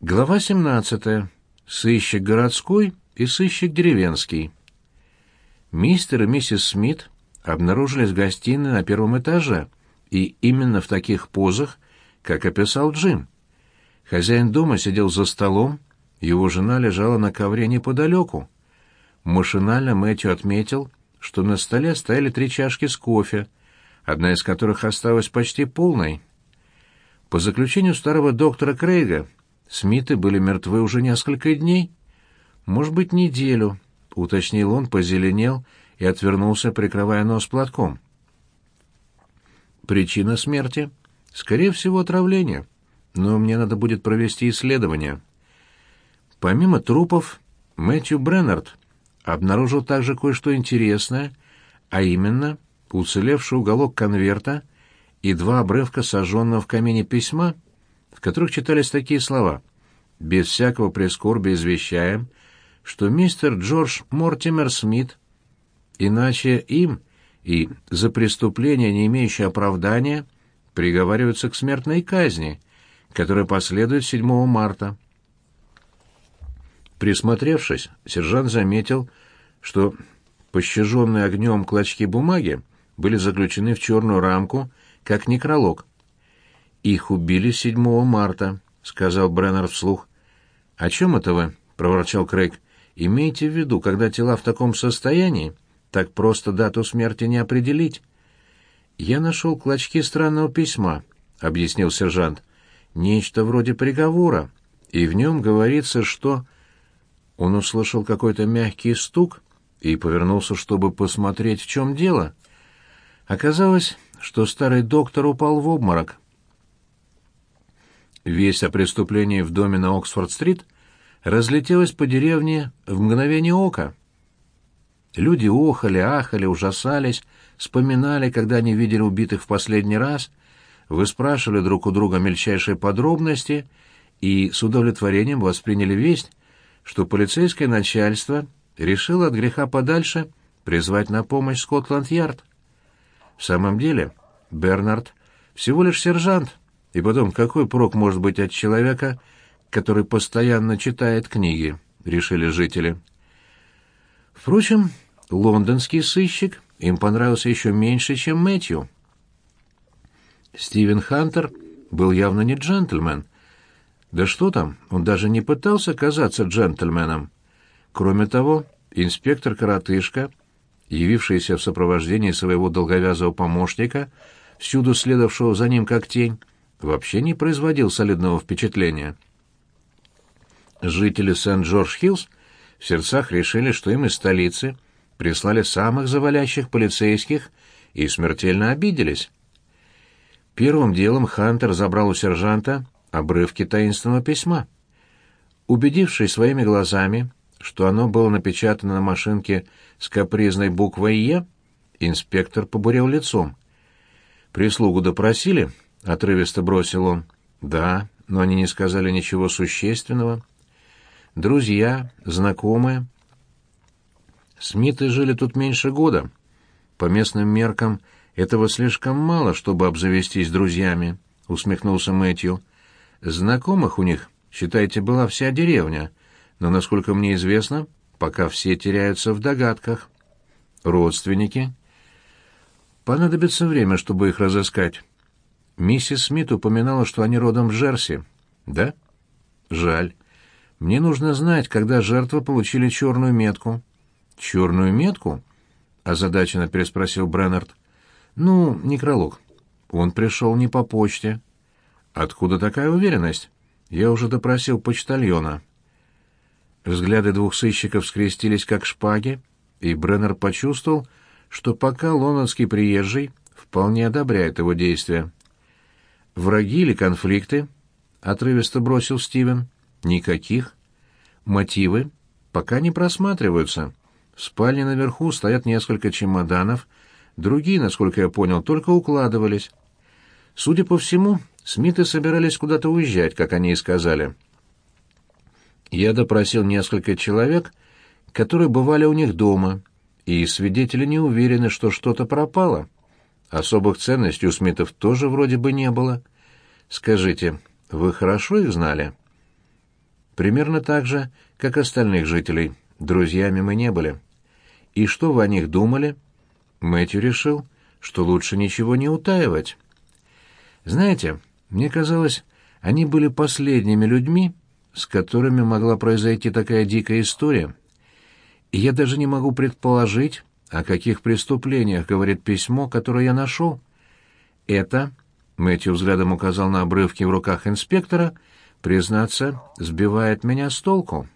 Глава 17. Сыщик городской и сыщик деревенский. Мистер и миссис Смит обнаружились в гостиной на первом этаже, и именно в таких позах, как описал Джим. Хозяин дома сидел за столом, его жена лежала на ковре неподалеку. Машинально Мэтью отметил, что на столе стояли три чашки с кофе, одна из которых осталась почти полной. По заключению старого доктора Крейга, Смиты были мертвы уже несколько дней. Может быть, неделю, — уточнил он, позеленел и отвернулся, прикрывая нос платком. Причина смерти? Скорее всего, отравление. Но мне надо будет провести исследование. Помимо трупов, Мэтью Бреннард обнаружил также кое-что интересное, а именно уцелевший уголок конверта и два обрывка сожженного в камине письма — в которых читались такие слова «Без всякого прискорбия извещаем, что мистер Джордж Мортимер Смит, иначе им и за преступление, не имеющее оправдания, приговариваются к смертной казни, которая последует 7 марта». Присмотревшись, сержант заметил, что пощаженные огнем клочки бумаги были заключены в черную рамку, как некролог. «Их убили 7 марта», — сказал Бреннер вслух. «О чем это вы?» — проворчал Крейг. «Имейте в виду, когда тела в таком состоянии, так просто дату смерти не определить». «Я нашел клочки странного письма», — объяснил сержант. «Нечто вроде приговора, и в нем говорится, что...» Он услышал какой-то мягкий стук и повернулся, чтобы посмотреть, в чем дело. Оказалось, что старый доктор упал в обморок. Весть о преступлении в доме на Оксфорд-стрит разлетелась по деревне в мгновение ока. Люди охали, ахали, ужасались, вспоминали, когда они видели убитых в последний раз, выспрашивали друг у друга мельчайшие подробности и с удовлетворением восприняли весть, что полицейское начальство решило от греха подальше призвать на помощь Скотланд-Ярд. В самом деле, Бернард всего лишь сержант, и потом, какой прок может быть от человека, который постоянно читает книги, решили жители. Впрочем, лондонский сыщик им понравился еще меньше, чем Мэтью. Стивен Хантер был явно не джентльмен. Да что там, он даже не пытался казаться джентльменом. Кроме того, инспектор-коротышка, явившийся в сопровождении своего долговязого помощника, всюду следовавшего за ним как тень, вообще не производил солидного впечатления. Жители Сент-Джордж-Хиллз в сердцах решили, что им из столицы прислали самых завалящих полицейских и смертельно обиделись. Первым делом Хантер забрал у сержанта обрывки таинственного письма. Убедившись своими глазами, что оно было напечатано на машинке с капризной буквой «Е», инспектор побурел лицом. Прислугу допросили —— отрывисто бросил он. «Да, но они не сказали ничего существенного. Друзья, знакомые. Смиты жили тут меньше года. По местным меркам этого слишком мало, чтобы обзавестись друзьями», — усмехнулся Мэтью. «Знакомых у них, считайте, была вся деревня, но, насколько мне известно, пока все теряются в догадках. Родственники. Понадобится время, чтобы их разыскать». Миссис Смит упоминала, что они родом в Джерси. Да? Жаль. Мне нужно знать, когда жертвы получили черную метку. Черную метку? Озадаченно переспросил Бреннард. Ну, некролог. Он пришел не по почте. Откуда такая уверенность? Я уже допросил почтальона. Взгляды двух сыщиков скрестились как шпаги, и Бреннер почувствовал, что пока лондонский приезжий вполне одобряет его действия. Враги или конфликты? Отрывисто бросил Стивен. Никаких. Мотивы? Пока не просматриваются. В спальне наверху стоят несколько чемоданов, другие, насколько я понял, только укладывались. Судя по всему, Смиты собирались куда-то уезжать, как они и сказали. Я допросил несколько человек, которые бывали у них дома, и свидетели не уверены, что что-то пропало. Особых ценностей у Смитов тоже вроде бы не было. Скажите, вы хорошо их знали? Примерно так же, как остальных жителей. Друзьями мы не были. И что вы о них думали? Мэтью решил, что лучше ничего не утаивать. Знаете, мне казалось, они были последними людьми, с которыми могла произойти такая дикая история. И я даже не могу предположить, о каких преступлениях говорит письмо, которое я нашел. Это, Мэтью взглядом указал на обрывки в руках инспектора, признаться, сбивает меня с толку.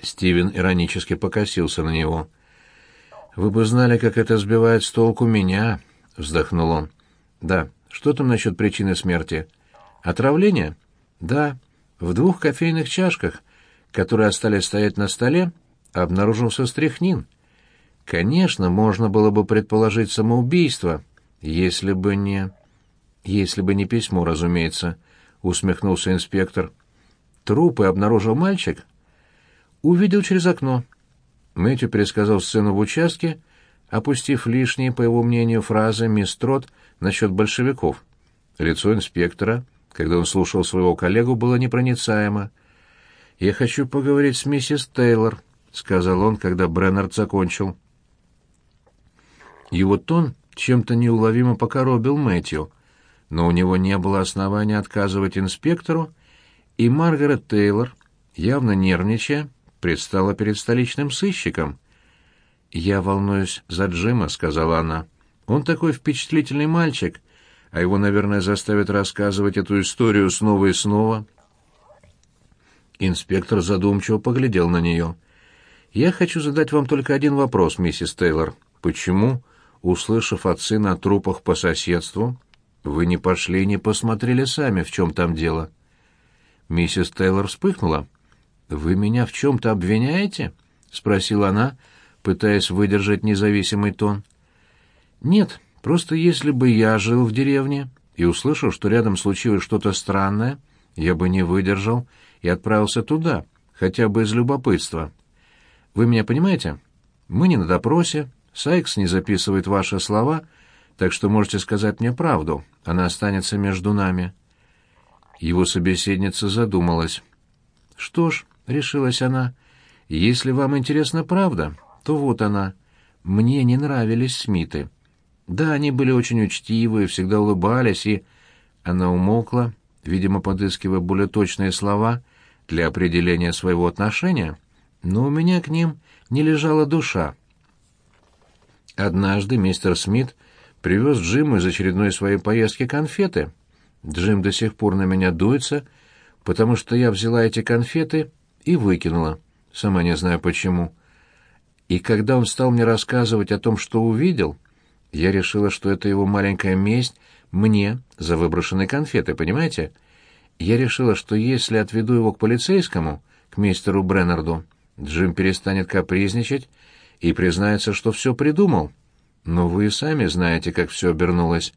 Стивен иронически покосился на него. «Вы бы знали, как это сбивает с толку меня», — вздохнул он. «Да, что там насчет причины смерти? Отравление?» «Да, в двух кофейных чашках, которые остались стоять на столе, обнаружился стряхнин. Конечно, можно было бы предположить самоубийство, если бы не... Если бы не письмо, разумеется, — усмехнулся инспектор. Трупы обнаружил мальчик? Увидел через окно. Мэтью пересказал сцену в участке, опустив лишние, по его мнению, фразы мисс Трот насчет большевиков. Лицо инспектора когда он слушал своего коллегу, было непроницаемо. «Я хочу поговорить с миссис Тейлор», — сказал он, когда Бреннард закончил. Его тон чем-то неуловимо покоробил Мэтью, но у него не было основания отказывать инспектору, и Маргарет Тейлор, явно нервничая, предстала перед столичным сыщиком. «Я волнуюсь за Джима», — сказала она. «Он такой впечатлительный мальчик, а его, наверное, заставят рассказывать эту историю снова и снова. Инспектор задумчиво поглядел на нее. «Я хочу задать вам только один вопрос, миссис Тейлор. Почему, услышав от сына о трупах по соседству, вы не пошли и не посмотрели сами, в чем там дело?» Миссис Тейлор вспыхнула. «Вы меня в чем-то обвиняете?» — спросила она, пытаясь выдержать независимый тон. «Нет, Просто если бы я жил в деревне и услышал, что рядом случилось что-то странное, я бы не выдержал и отправился туда, хотя бы из любопытства. Вы меня понимаете? Мы не на допросе, Сайкс не записывает ваши слова, так что можете сказать мне правду, она останется между нами». Его собеседница задумалась. «Что ж», — решилась она, — «если вам интересна правда, то вот она. Мне не нравились Смиты». Да, они были очень учтивы, всегда улыбались, и... Она умолкла, видимо, подыскивая более точные слова для определения своего отношения, но у меня к ним не лежала душа. Однажды мистер Смит привез Джиму из очередной своей поездки конфеты. Джим до сих пор на меня дуется, потому что я взяла эти конфеты и выкинула, сама не знаю почему. И когда он стал мне рассказывать о том, что увидел, я решила, что это его маленькая месть мне за выброшенные конфеты, понимаете? Я решила, что если отведу его к полицейскому, к мистеру Бреннарду, Джим перестанет капризничать и признается, что все придумал. Но вы и сами знаете, как все обернулось.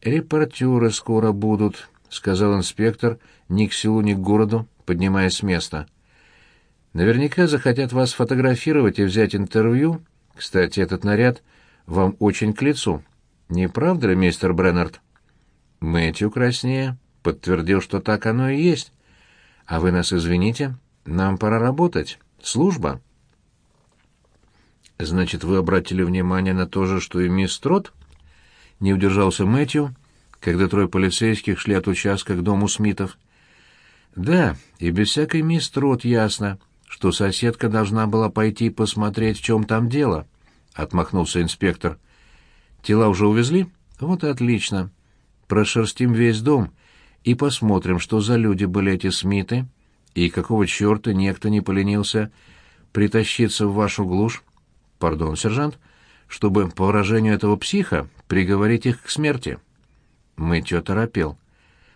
«Репортеры скоро будут», — сказал инспектор ни к селу, ни к городу, поднимаясь с места. «Наверняка захотят вас фотографировать и взять интервью. Кстати, этот наряд вам очень к лицу. Не правда ли, мистер Бреннард? Мэтью краснее подтвердил, что так оно и есть. А вы нас извините, нам пора работать. Служба. Значит, вы обратили внимание на то же, что и мисс Трот? Не удержался Мэтью, когда трое полицейских шли от участка к дому Смитов. Да, и без всякой мисс Трот ясно, что соседка должна была пойти посмотреть, в чем там дело. —— отмахнулся инспектор. «Тела уже увезли? Вот и отлично. Прошерстим весь дом и посмотрим, что за люди были эти Смиты и какого черта некто не поленился притащиться в вашу глушь, пардон, сержант, чтобы, по выражению этого психа, приговорить их к смерти». Мэтью оторопел.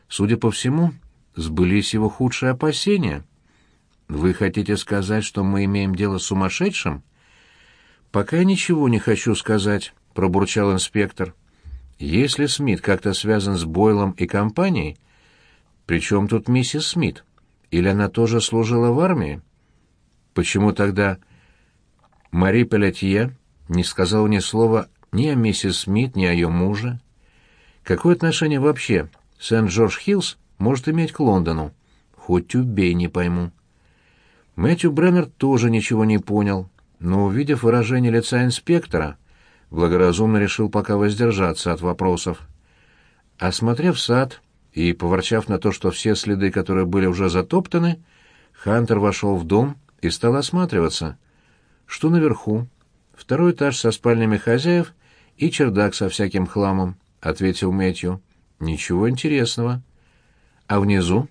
Судя по всему, сбылись его худшие опасения. «Вы хотите сказать, что мы имеем дело с сумасшедшим?» «Пока ничего не хочу сказать», — пробурчал инспектор. «Если Смит как-то связан с Бойлом и компанией, при чем тут миссис Смит? Или она тоже служила в армии? Почему тогда Мари Пелетье не сказала ни слова ни о миссис Смит, ни о ее муже? Какое отношение вообще Сент-Джордж-Хиллз может иметь к Лондону? хоть убей, не пойму. Мэтью Бреннер тоже ничего не понял, но, увидев выражение лица инспектора, благоразумно решил пока воздержаться от вопросов. Осмотрев сад и поворчав на то, что все следы, которые были уже затоптаны, Хантер вошел в дом и стал осматриваться. Что наверху? Второй этаж со спальнями хозяев и чердак со всяким хламом, — ответил Мэтью. Ничего интересного. А внизу?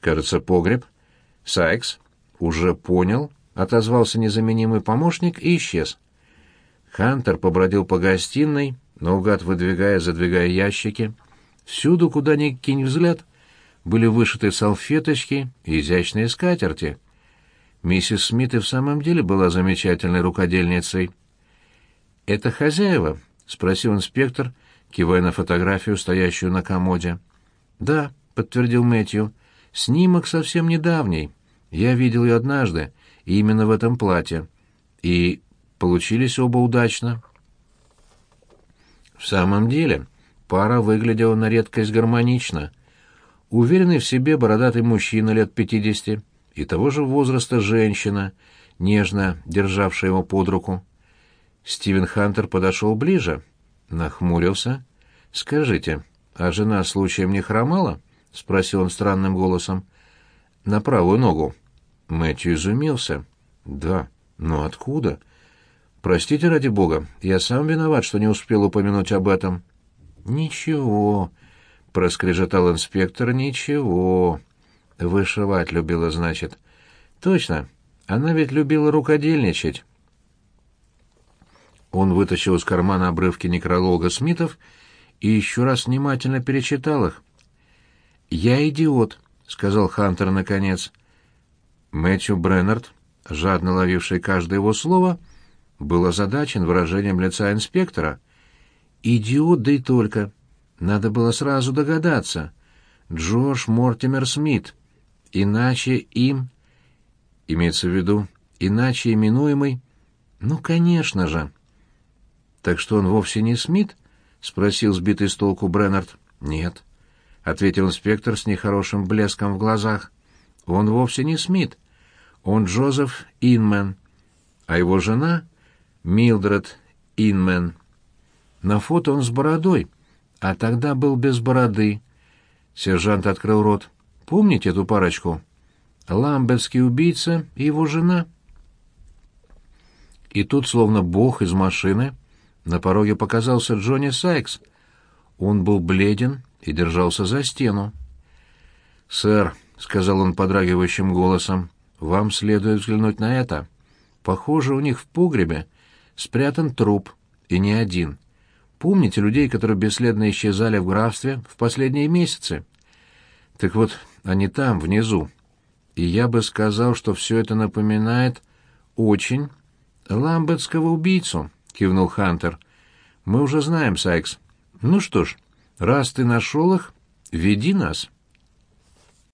Кажется, погреб. Сайкс? Уже понял, — отозвался незаменимый помощник и исчез. Хантер побродил по гостиной, наугад выдвигая, задвигая ящики. Всюду, куда ни кинь взгляд, были вышиты салфеточки и изящные скатерти. Миссис Смит и в самом деле была замечательной рукодельницей. «Это хозяева?» — спросил инспектор, кивая на фотографию, стоящую на комоде. «Да», — подтвердил Мэтью, — «снимок совсем недавний. Я видел ее однажды, и именно в этом платье. И получились оба удачно». В самом деле, пара выглядела на редкость гармонично. Уверенный в себе бородатый мужчина лет пятидесяти и того же возраста женщина, нежно державшая его под руку. Стивен Хантер подошел ближе, нахмурился. «Скажите, а жена случаем не хромала?» — спросил он странным голосом. «На правую ногу». Мэтью изумился. «Да, но откуда?» «Простите, ради бога, я сам виноват, что не успел упомянуть об этом». «Ничего», — проскрежетал инспектор, — «ничего». Вышивать любила, значит. «Точно, она ведь любила рукодельничать». Он вытащил из кармана обрывки некролога Смитов и еще раз внимательно перечитал их. «Я идиот», — сказал Хантер наконец. Мэтью Бреннард, жадно ловивший каждое его слово, был озадачен выражением лица инспектора. «Идиот, да и только. Надо было сразу догадаться. Джош Мортимер Смит. Иначе им... Имеется в виду, иначе именуемый... Ну, конечно же». «Так что он вовсе не Смит?» — спросил сбитый с толку Бреннард. «Нет», — ответил инспектор с нехорошим блеском в глазах. «Он вовсе не Смит. Он Джозеф Инмен, а его жена — Милдред Инмен. На фото он с бородой, а тогда был без бороды». Сержант открыл рот. «Помните эту парочку? Ламбетский убийца и его жена?» И тут, словно бог из машины, на пороге показался Джонни Сайкс. Он был бледен и держался за стену. «Сэр», — сказал он подрагивающим голосом, — «вам следует взглянуть на это. Похоже, у них в погребе спрятан труп, и не один. Помните людей, которые бесследно исчезали в графстве в последние месяцы? Так вот, они там, внизу. И я бы сказал, что все это напоминает очень ламбетского убийцу» кивнул Хантер. Мы уже знаем, Сайкс. Ну что ж, раз ты нашел их, веди нас.